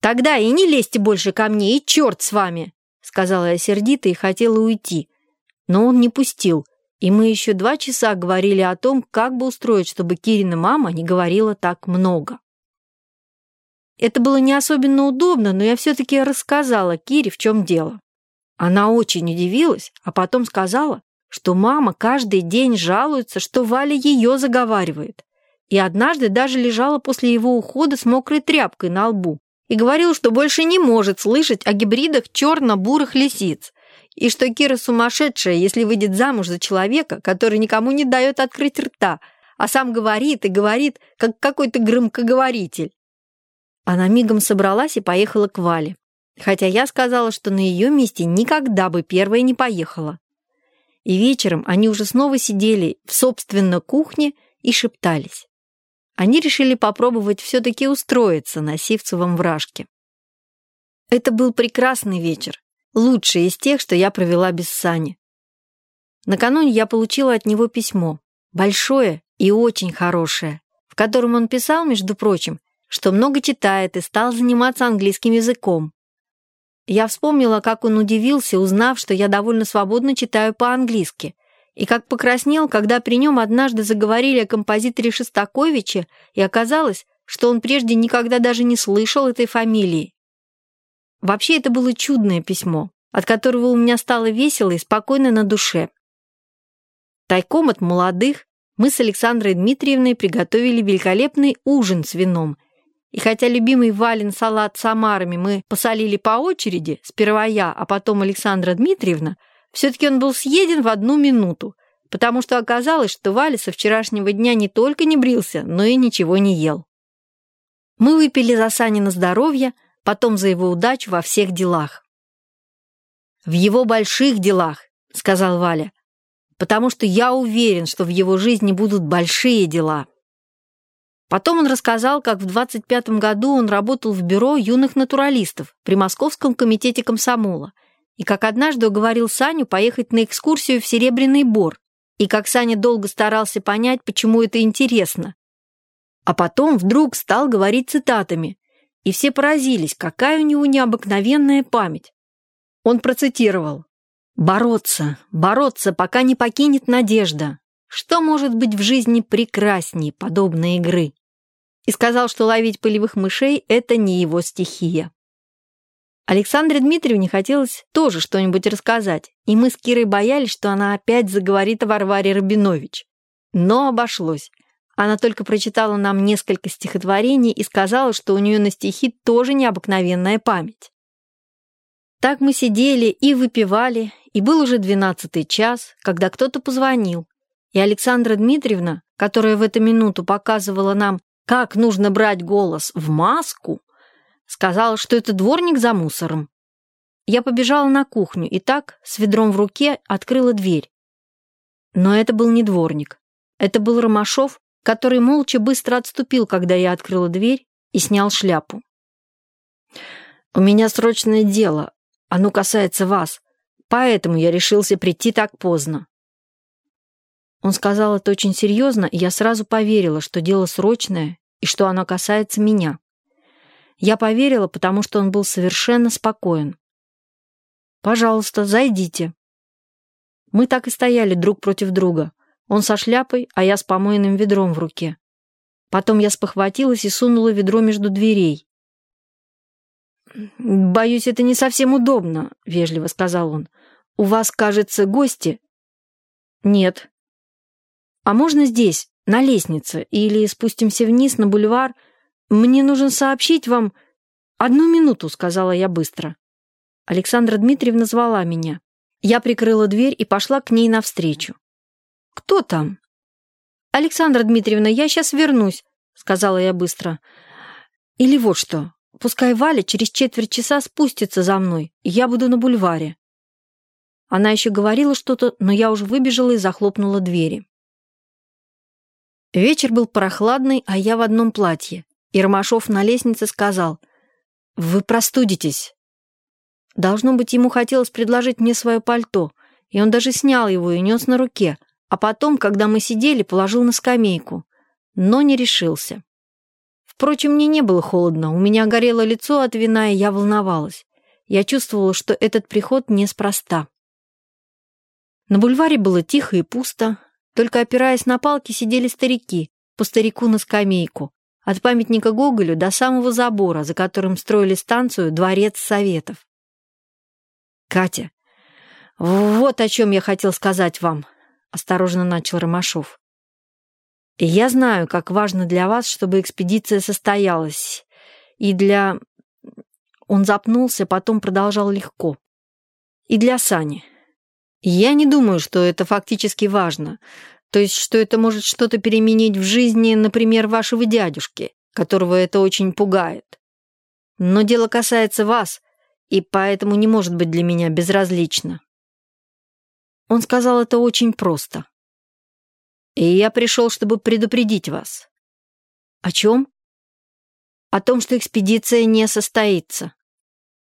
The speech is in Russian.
«Тогда и не лезьте больше ко мне, и черт с вами!» сказала я сердито и хотела уйти. Но он не пустил, и мы еще два часа говорили о том, как бы устроить, чтобы Кирина мама не говорила так много. Это было не особенно удобно, но я все-таки рассказала Кире, в чем дело. Она очень удивилась, а потом сказала, что мама каждый день жалуется, что Валя ее заговаривает. И однажды даже лежала после его ухода с мокрой тряпкой на лбу и говорила, что больше не может слышать о гибридах черно-бурых лисиц, и что Кира сумасшедшая, если выйдет замуж за человека, который никому не дает открыть рта, а сам говорит и говорит, как какой-то громкоговоритель. Она мигом собралась и поехала к Вале, хотя я сказала, что на ее месте никогда бы первая не поехала. И вечером они уже снова сидели в собственно кухне и шептались. Они решили попробовать все-таки устроиться на Сивцевом вражке. Это был прекрасный вечер, лучший из тех, что я провела без Сани. Накануне я получила от него письмо, большое и очень хорошее, в котором он писал, между прочим, что много читает и стал заниматься английским языком. Я вспомнила, как он удивился, узнав, что я довольно свободно читаю по-английски, и как покраснел, когда при нем однажды заговорили о композиторе Шостаковиче, и оказалось, что он прежде никогда даже не слышал этой фамилии. Вообще это было чудное письмо, от которого у меня стало весело и спокойно на душе. Тайком от молодых мы с Александрой Дмитриевной приготовили великолепный ужин с вином – и хотя любимый Вален салат с омарами мы посолили по очереди, сперва я, а потом Александра Дмитриевна, все-таки он был съеден в одну минуту, потому что оказалось, что Валя со вчерашнего дня не только не брился, но и ничего не ел. Мы выпили за Санина здоровье, потом за его удачу во всех делах. «В его больших делах», — сказал Валя, «потому что я уверен, что в его жизни будут большие дела». Потом он рассказал, как в 25-м году он работал в бюро юных натуралистов при Московском комитете комсомола, и как однажды уговорил Саню поехать на экскурсию в Серебряный Бор, и как Саня долго старался понять, почему это интересно. А потом вдруг стал говорить цитатами, и все поразились, какая у него необыкновенная память. Он процитировал «Бороться, бороться, пока не покинет надежда. Что может быть в жизни прекрасней подобной игры?» и сказал, что ловить полевых мышей – это не его стихия. Александре Дмитриевне хотелось тоже что-нибудь рассказать, и мы с Кирой боялись, что она опять заговорит о Варваре Рабинович. Но обошлось. Она только прочитала нам несколько стихотворений и сказала, что у нее на стихи тоже необыкновенная память. Так мы сидели и выпивали, и был уже двенадцатый час, когда кто-то позвонил, и Александра Дмитриевна, которая в эту минуту показывала нам как нужно брать голос в маску, сказала, что это дворник за мусором. Я побежала на кухню и так, с ведром в руке, открыла дверь. Но это был не дворник. Это был Ромашов, который молча быстро отступил, когда я открыла дверь и снял шляпу. «У меня срочное дело. Оно касается вас. Поэтому я решился прийти так поздно». Он сказал это очень серьезно, и я сразу поверила, что дело срочное и что оно касается меня. Я поверила, потому что он был совершенно спокоен. «Пожалуйста, зайдите». Мы так и стояли друг против друга. Он со шляпой, а я с помойным ведром в руке. Потом я спохватилась и сунула ведро между дверей. «Боюсь, это не совсем удобно», — вежливо сказал он. «У вас, кажется, гости?» «Нет». «А можно здесь? на лестнице или спустимся вниз на бульвар. Мне нужно сообщить вам...» «Одну минуту», — сказала я быстро. Александра Дмитриевна звала меня. Я прикрыла дверь и пошла к ней навстречу. «Кто там?» «Александра Дмитриевна, я сейчас вернусь», — сказала я быстро. «Или вот что, пускай Валя через четверть часа спустится за мной, я буду на бульваре». Она еще говорила что-то, но я уже выбежала и захлопнула двери. Вечер был прохладный, а я в одном платье. И Ромашов на лестнице сказал, «Вы простудитесь». Должно быть, ему хотелось предложить мне свое пальто, и он даже снял его и нес на руке, а потом, когда мы сидели, положил на скамейку, но не решился. Впрочем, мне не было холодно, у меня горело лицо от вина, и я волновалась. Я чувствовала, что этот приход неспроста. На бульваре было тихо и пусто, только опираясь на палки сидели старики, по старику на скамейку, от памятника Гоголю до самого забора, за которым строили станцию «Дворец Советов». «Катя, вот о чем я хотел сказать вам», — осторожно начал Ромашов. Я знаю, как важно для вас, чтобы экспедиция состоялась. И для...» Он запнулся, потом продолжал легко. «И для Сани. Я не думаю, что это фактически важно. То есть, что это может что-то переменить в жизни, например, вашего дядюшки, которого это очень пугает. Но дело касается вас, и поэтому не может быть для меня безразлично». Он сказал это очень просто. И я пришел, чтобы предупредить вас. О чем? О том, что экспедиция не состоится.